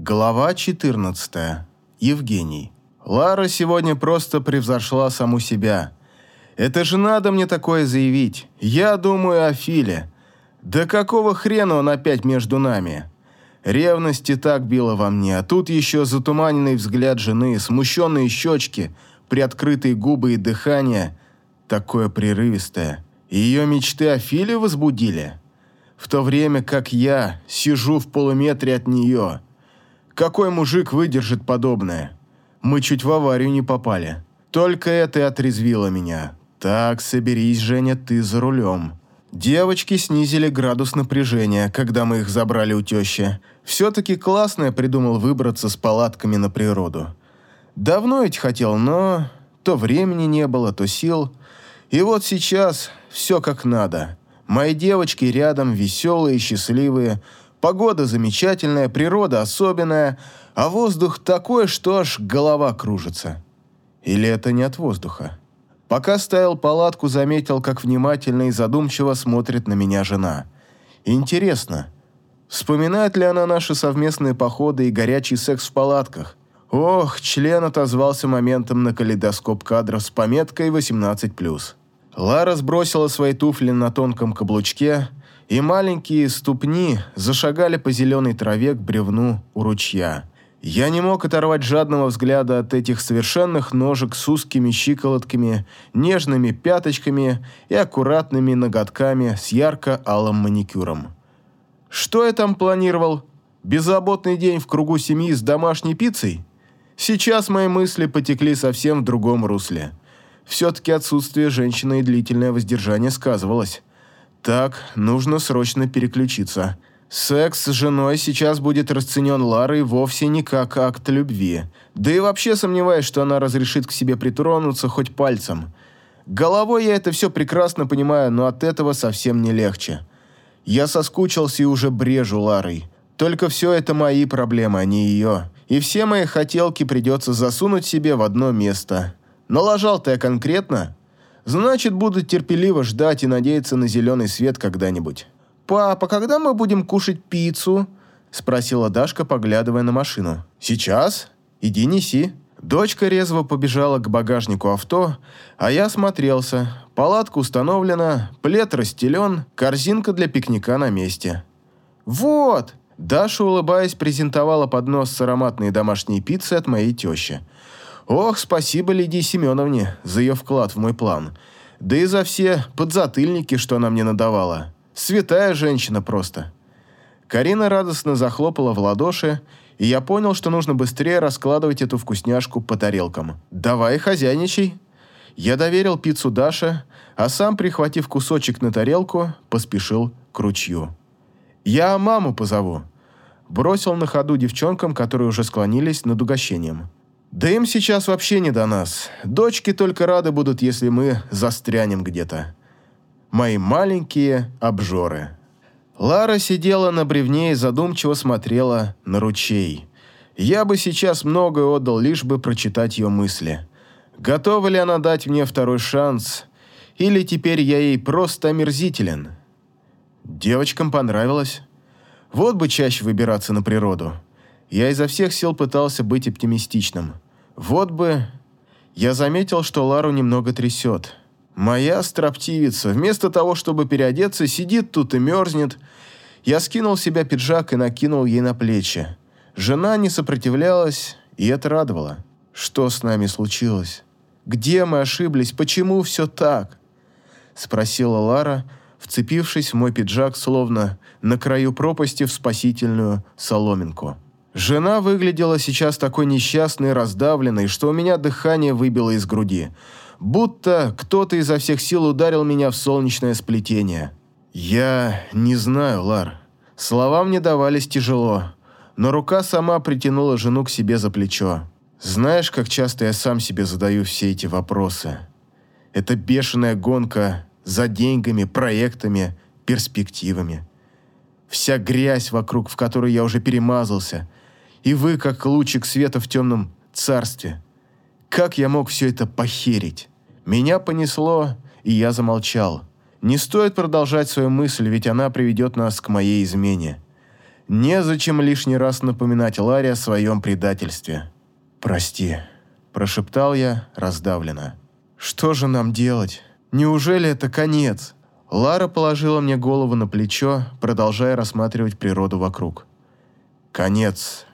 Глава 14. Евгений. Лара сегодня просто превзошла саму себя. Это же надо мне такое заявить. Я думаю о Филе. Да какого хрена он опять между нами? Ревность и так била во мне, а тут еще затуманенный взгляд жены, смущенные щечки, приоткрытые губы и дыхание, такое прерывистое. Ее мечты о Филе возбудили. В то время как я сижу в полуметре от нее – какой мужик выдержит подобное? Мы чуть в аварию не попали. Только это и отрезвило меня. Так, соберись, Женя, ты за рулем. Девочки снизили градус напряжения, когда мы их забрали у тещи. Все-таки классно я придумал выбраться с палатками на природу. Давно ведь хотел, но то времени не было, то сил. И вот сейчас все как надо. Мои девочки рядом, веселые, счастливые, Погода замечательная, природа особенная, а воздух такой, что аж голова кружится. Или это не от воздуха? Пока ставил палатку, заметил, как внимательно и задумчиво смотрит на меня жена. Интересно, вспоминает ли она наши совместные походы и горячий секс в палатках? Ох, член отозвался моментом на калейдоскоп кадров с пометкой 18+. Лара сбросила свои туфли на тонком каблучке, и маленькие ступни зашагали по зеленой траве к бревну у ручья. Я не мог оторвать жадного взгляда от этих совершенных ножек с узкими щиколотками, нежными пяточками и аккуратными ноготками с ярко-алым маникюром. Что я там планировал? Беззаботный день в кругу семьи с домашней пиццей? Сейчас мои мысли потекли совсем в другом русле. Все-таки отсутствие женщины и длительное воздержание сказывалось. Так, нужно срочно переключиться. Секс с женой сейчас будет расценен Ларой вовсе не как акт любви. Да и вообще сомневаюсь, что она разрешит к себе притронуться хоть пальцем. Головой я это все прекрасно понимаю, но от этого совсем не легче. Я соскучился и уже брежу Ларой. Только все это мои проблемы, а не ее. И все мои хотелки придется засунуть себе в одно место. Налажал-то я конкретно, Значит, буду терпеливо ждать и надеяться на зеленый свет когда-нибудь. «Папа, когда мы будем кушать пиццу?» – спросила Дашка, поглядывая на машину. «Сейчас? Иди неси». Дочка резво побежала к багажнику авто, а я смотрелся. Палатка установлена, плед расстелен, корзинка для пикника на месте. «Вот!» Даша, улыбаясь, презентовала поднос с ароматной домашней пиццей от моей тещи – Ох, спасибо Лидии Семеновне за ее вклад в мой план. Да и за все подзатыльники, что она мне надавала. Святая женщина просто. Карина радостно захлопала в ладоши, и я понял, что нужно быстрее раскладывать эту вкусняшку по тарелкам. «Давай, хозяйничай». Я доверил пиццу Даше, а сам, прихватив кусочек на тарелку, поспешил к ручью. «Я маму позову», – бросил на ходу девчонкам, которые уже склонились над угощением. Да им сейчас вообще не до нас. Дочки только рады будут, если мы застрянем где-то. Мои маленькие обжоры. Лара сидела на бревне и задумчиво смотрела на ручей. Я бы сейчас многое отдал, лишь бы прочитать ее мысли. Готова ли она дать мне второй шанс, или теперь я ей просто омерзителен? Девочкам понравилось. Вот бы чаще выбираться на природу. Я изо всех сил пытался быть оптимистичным. Вот бы... Я заметил, что Лару немного трясет. Моя строптивица, вместо того, чтобы переодеться, сидит тут и мерзнет. Я скинул с себя пиджак и накинул ей на плечи. Жена не сопротивлялась, и это радовало. Что с нами случилось? Где мы ошиблись? Почему все так? Спросила Лара, вцепившись в мой пиджак, словно на краю пропасти в спасительную соломинку. Жена выглядела сейчас такой несчастной раздавленной, что у меня дыхание выбило из груди. Будто кто-то изо всех сил ударил меня в солнечное сплетение. «Я не знаю, Лар. Слова мне давались тяжело, но рука сама притянула жену к себе за плечо. Знаешь, как часто я сам себе задаю все эти вопросы? Это бешеная гонка за деньгами, проектами, перспективами. Вся грязь вокруг, в которой я уже перемазался – и вы, как лучик света в темном царстве. Как я мог все это похерить? Меня понесло, и я замолчал. Не стоит продолжать свою мысль, ведь она приведет нас к моей измене. Незачем лишний раз напоминать Ларе о своем предательстве. «Прости», – прошептал я раздавленно. «Что же нам делать? Неужели это конец?» Лара положила мне голову на плечо, продолжая рассматривать природу вокруг. «Конец».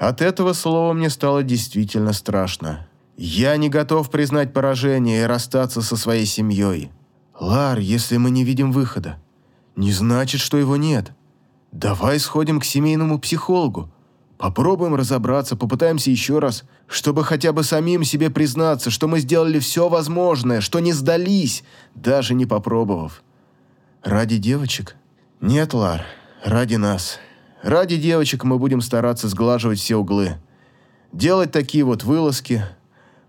От этого слова мне стало действительно страшно. Я не готов признать поражение и расстаться со своей семьей. Лар, если мы не видим выхода, не значит, что его нет. Давай сходим к семейному психологу. Попробуем разобраться, попытаемся еще раз, чтобы хотя бы самим себе признаться, что мы сделали все возможное, что не сдались, даже не попробовав. Ради девочек? Нет, Лар, ради нас. Ради девочек мы будем стараться сглаживать все углы. Делать такие вот вылазки,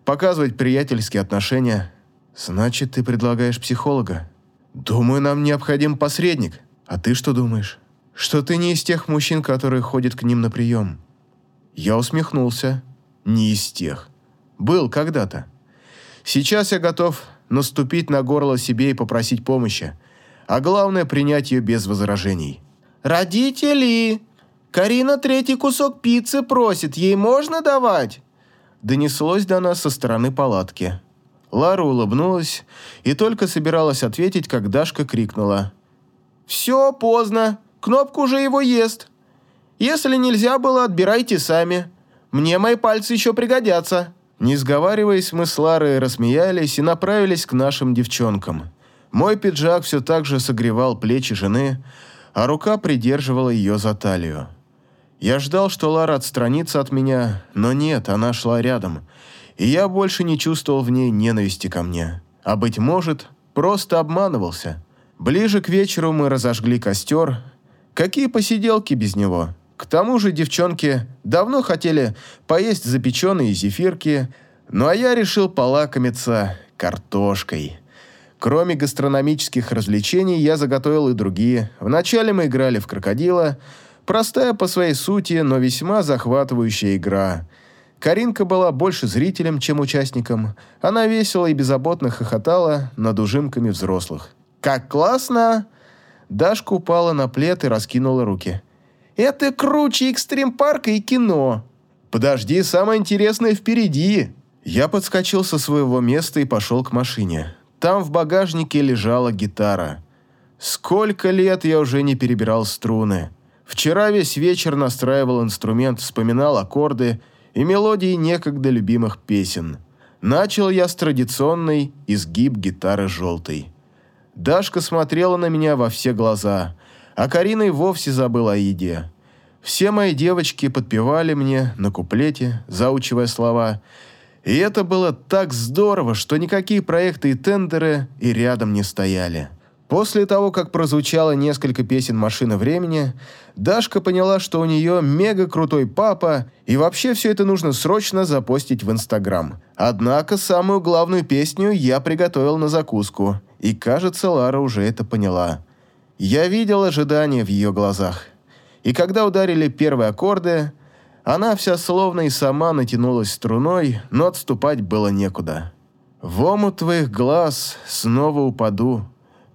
показывать приятельские отношения. Значит, ты предлагаешь психолога? Думаю, нам необходим посредник. А ты что думаешь? Что ты не из тех мужчин, которые ходят к ним на прием. Я усмехнулся. Не из тех. Был когда-то. Сейчас я готов наступить на горло себе и попросить помощи. А главное, принять ее без возражений. «Родители! Карина третий кусок пиццы просит, ей можно давать?» донеслось до нас со стороны палатки. Лара улыбнулась и только собиралась ответить, как Дашка крикнула. «Все, поздно. Кнопка уже его ест. Если нельзя было, отбирайте сами. Мне мои пальцы еще пригодятся». Не сговариваясь, мы с Ларой рассмеялись и направились к нашим девчонкам. Мой пиджак все так же согревал плечи жены, а рука придерживала ее за талию. Я ждал, что Лара отстранится от меня, но нет, она шла рядом, и я больше не чувствовал в ней ненависти ко мне. А, быть может, просто обманывался. Ближе к вечеру мы разожгли костер. Какие посиделки без него? К тому же девчонки давно хотели поесть запеченные зефирки, ну а я решил полакомиться картошкой. Кроме гастрономических развлечений, я заготовил и другие. Вначале мы играли в крокодила – Простая по своей сути, но весьма захватывающая игра. Каринка была больше зрителем, чем участником. Она весело и беззаботно хохотала над ужимками взрослых. «Как классно!» Дашка упала на плед и раскинула руки. «Это круче экстрим-парка и кино!» «Подожди, самое интересное впереди!» Я подскочил со своего места и пошел к машине. Там в багажнике лежала гитара. Сколько лет я уже не перебирал струны. Вчера весь вечер настраивал инструмент, вспоминал аккорды и мелодии некогда любимых песен. Начал я с традиционной изгиб гитары желтой. Дашка смотрела на меня во все глаза, а Карина и вовсе забыла о еде. Все мои девочки подпевали мне на куплете, заучивая слова, и это было так здорово, что никакие проекты и тендеры и рядом не стояли. После того, как прозвучало несколько песен «Машина времени», Дашка поняла, что у нее мега крутой папа, и вообще все это нужно срочно запостить в Инстаграм. Однако самую главную песню я приготовил на закуску, и, кажется, Лара уже это поняла. Я видел ожидание в ее глазах. И когда ударили первые аккорды, она вся словно и сама натянулась струной, но отступать было некуда. «В омут твоих глаз снова упаду»,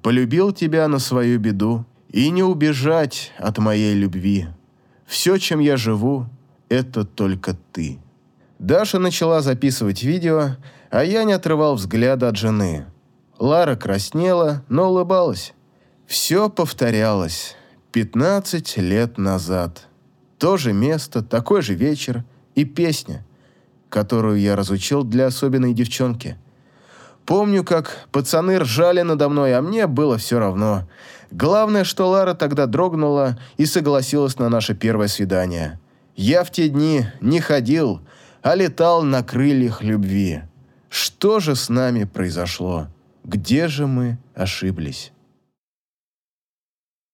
Полюбил тебя на свою беду, и не убежать от моей любви. Все, чем я живу, это только ты. Даша начала записывать видео, а я не отрывал взгляда от жены. Лара краснела, но улыбалась. Все повторялось. 15 лет назад. То же место, такой же вечер и песня, которую я разучил для особенной девчонки – Помню, как пацаны ржали надо мной, а мне было все равно. Главное, что Лара тогда дрогнула и согласилась на наше первое свидание. Я в те дни не ходил, а летал на крыльях любви. Что же с нами произошло? Где же мы ошиблись?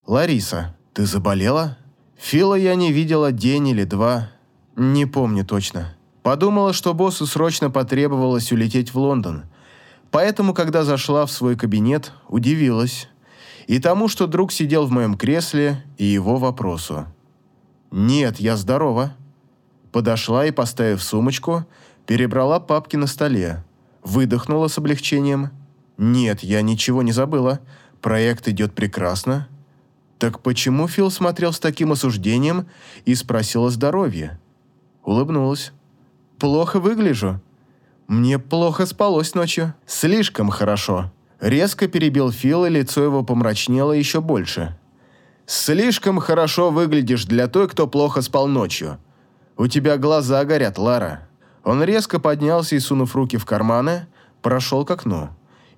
Лариса, ты заболела? Фила я не видела день или два. Не помню точно. Подумала, что боссу срочно потребовалось улететь в Лондон – Поэтому, когда зашла в свой кабинет, удивилась. И тому, что друг сидел в моем кресле, и его вопросу. «Нет, я здорова». Подошла и, поставив сумочку, перебрала папки на столе. Выдохнула с облегчением. «Нет, я ничего не забыла. Проект идет прекрасно». Так почему Фил смотрел с таким осуждением и спросил о здоровье? Улыбнулась. «Плохо выгляжу. Мне плохо спалось ночью. Слишком хорошо». Резко перебил Фил, и лицо его помрачнело еще больше. «Слишком хорошо выглядишь для той, кто плохо спал ночью. У тебя глаза горят, Лара». Он резко поднялся и, сунув руки в карманы, прошел к окну.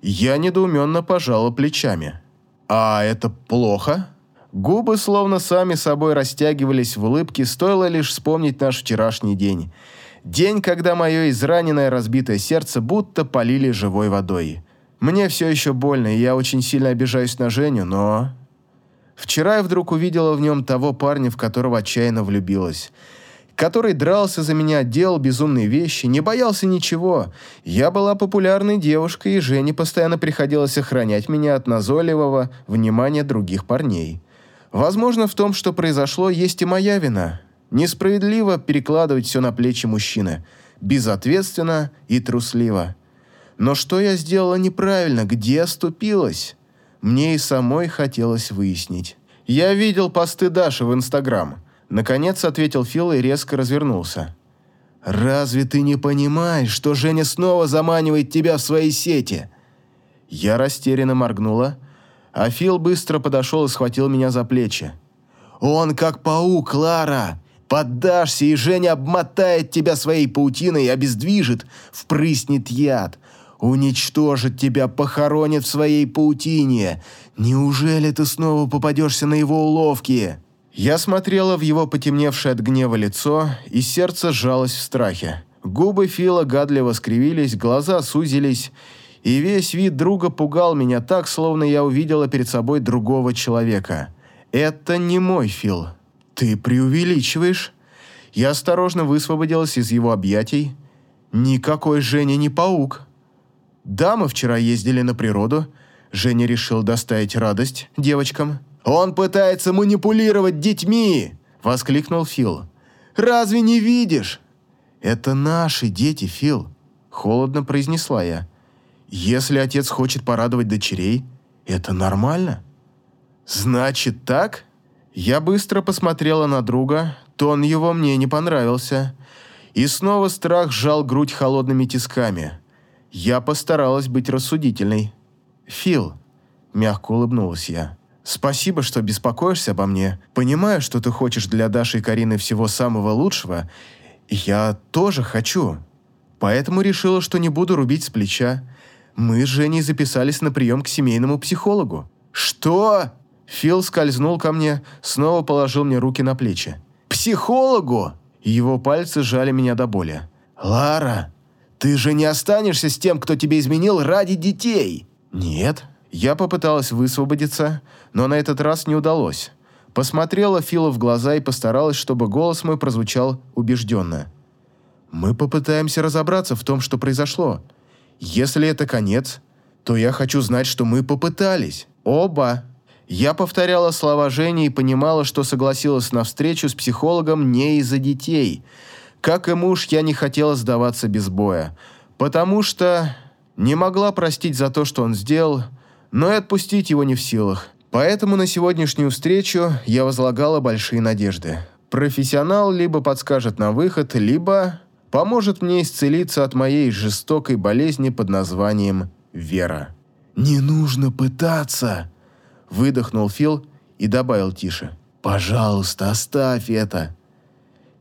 Я недоуменно пожала плечами. «А это плохо?» Губы словно сами собой растягивались в улыбке, стоило лишь вспомнить наш вчерашний день. День, когда мое израненное разбитое сердце будто полили живой водой. Мне все еще больно, и я очень сильно обижаюсь на Женю, но... Вчера я вдруг увидела в нем того парня, в которого отчаянно влюбилась который дрался за меня, делал безумные вещи, не боялся ничего. Я была популярной девушкой, и Жене постоянно приходилось охранять меня от назойливого внимания других парней. Возможно, в том, что произошло, есть и моя вина. Несправедливо перекладывать все на плечи мужчины. Безответственно и трусливо. Но что я сделала неправильно? Где оступилась? Мне и самой хотелось выяснить. Я видел посты Даши в Инстаграм. Наконец ответил Фил и резко развернулся. «Разве ты не понимаешь, что Женя снова заманивает тебя в свои сети?» Я растерянно моргнула, а Фил быстро подошел и схватил меня за плечи. «Он как паук, Лара! Поддашься, и Женя обмотает тебя своей паутиной, обездвижит, впрыснет яд, уничтожит тебя, похоронит в своей паутине. Неужели ты снова попадешься на его уловки?» Я смотрела в его потемневшее от гнева лицо, и сердце сжалось в страхе. Губы Фила гадливо скривились, глаза сузились, и весь вид друга пугал меня так, словно я увидела перед собой другого человека. «Это не мой Фил. Ты преувеличиваешь?» Я осторожно высвободилась из его объятий. «Никакой Женя не паук». «Да, мы вчера ездили на природу. Женя решил доставить радость девочкам». «Он пытается манипулировать детьми!» – воскликнул Фил. «Разве не видишь?» «Это наши дети, Фил», – холодно произнесла я. «Если отец хочет порадовать дочерей, это нормально». «Значит так?» Я быстро посмотрела на друга, тон его мне не понравился. И снова страх сжал грудь холодными тисками. Я постаралась быть рассудительной. «Фил», – мягко улыбнулась я, – Спасибо, что беспокоишься обо мне. Понимаю, что ты хочешь для Даши и Карины всего самого лучшего. Я тоже хочу. Поэтому решила, что не буду рубить с плеча. Мы с Женей записались на прием к семейному психологу. Что? Фил скользнул ко мне, снова положил мне руки на плечи. «Психологу?» Его пальцы сжали меня до боли. «Лара, ты же не останешься с тем, кто тебе изменил ради детей?» «Нет», я попыталась высвободиться, но на этот раз не удалось. Посмотрела Фила в глаза и постаралась, чтобы голос мой прозвучал убежденно. «Мы попытаемся разобраться в том, что произошло. Если это конец, то я хочу знать, что мы попытались. Оба!» Я повторяла слова Жени и понимала, что согласилась на встречу с психологом не из-за детей. Как и муж, я не хотела сдаваться без боя, потому что не могла простить за то, что он сделал, но и отпустить его не в силах. Поэтому на сегодняшнюю встречу я возлагала большие надежды. Профессионал либо подскажет на выход, либо поможет мне исцелиться от моей жестокой болезни под названием Вера. «Не нужно пытаться!» – выдохнул Фил и добавил тише. «Пожалуйста, оставь это!»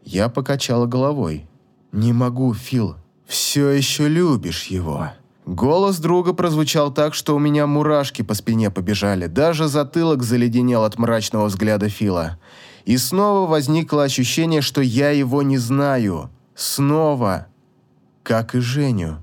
Я покачала головой. «Не могу, Фил. Все еще любишь его». Голос друга прозвучал так, что у меня мурашки по спине побежали, даже затылок заледенел от мрачного взгляда Фила. И снова возникло ощущение, что я его не знаю. Снова. Как и Женю.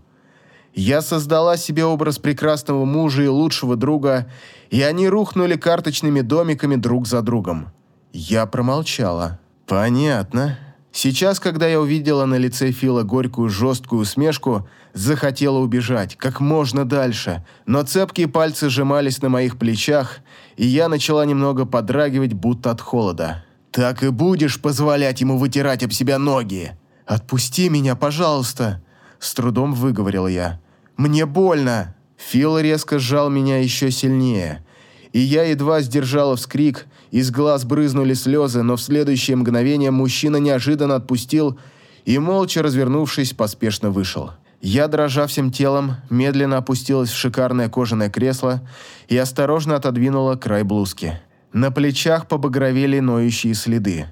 Я создала себе образ прекрасного мужа и лучшего друга, и они рухнули карточными домиками друг за другом. Я промолчала. «Понятно». Сейчас, когда я увидела на лице Фила горькую жесткую усмешку, захотела убежать, как можно дальше, но цепкие пальцы сжимались на моих плечах, и я начала немного подрагивать, будто от холода. «Так и будешь позволять ему вытирать об себя ноги?» «Отпусти меня, пожалуйста!» С трудом выговорил я. «Мне больно!» Фил резко сжал меня еще сильнее, и я едва сдержала вскрик Из глаз брызнули слезы, но в следующее мгновение мужчина неожиданно отпустил и, молча развернувшись, поспешно вышел. Я, дрожа всем телом, медленно опустилась в шикарное кожаное кресло и осторожно отодвинула край блузки. На плечах побагровели ноющие следы.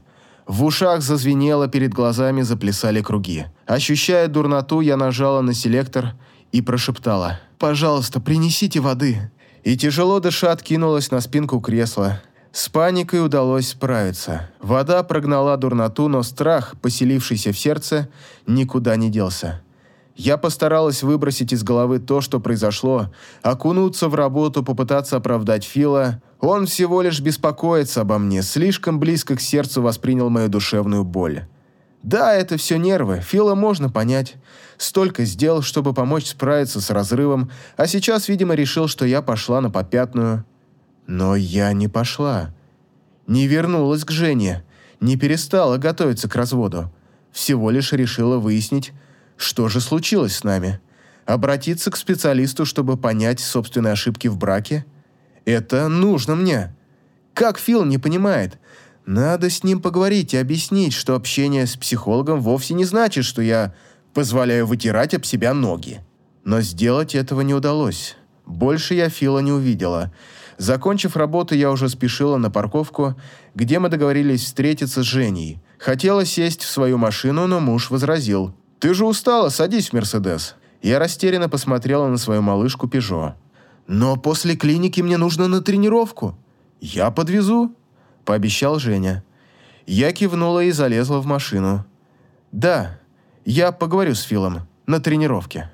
В ушах зазвенело, перед глазами заплясали круги. Ощущая дурноту, я нажала на селектор и прошептала «Пожалуйста, принесите воды». И тяжело дыша откинулась на спинку кресла. С паникой удалось справиться. Вода прогнала дурноту, но страх, поселившийся в сердце, никуда не делся. Я постаралась выбросить из головы то, что произошло, окунуться в работу, попытаться оправдать Фила. Он всего лишь беспокоится обо мне, слишком близко к сердцу воспринял мою душевную боль. Да, это все нервы, Фила можно понять. Столько сделал, чтобы помочь справиться с разрывом, а сейчас, видимо, решил, что я пошла на попятную. Но я не пошла. Не вернулась к Жене, не перестала готовиться к разводу. Всего лишь решила выяснить, что же случилось с нами? Обратиться к специалисту, чтобы понять собственные ошибки в браке? Это нужно мне. Как Фил не понимает? Надо с ним поговорить и объяснить, что общение с психологом вовсе не значит, что я позволяю вытирать об себя ноги. Но сделать этого не удалось. Больше я Фила не увидела. Закончив работу, я уже спешила на парковку, где мы договорились встретиться с Женей. Хотела сесть в свою машину, но муж возразил. «Ты же устала, садись в Мерседес». Я растерянно посмотрела на свою малышку Пежо. «Но после клиники мне нужно на тренировку». «Я подвезу», – пообещал Женя. Я кивнула и залезла в машину. «Да, я поговорю с Филом на тренировке».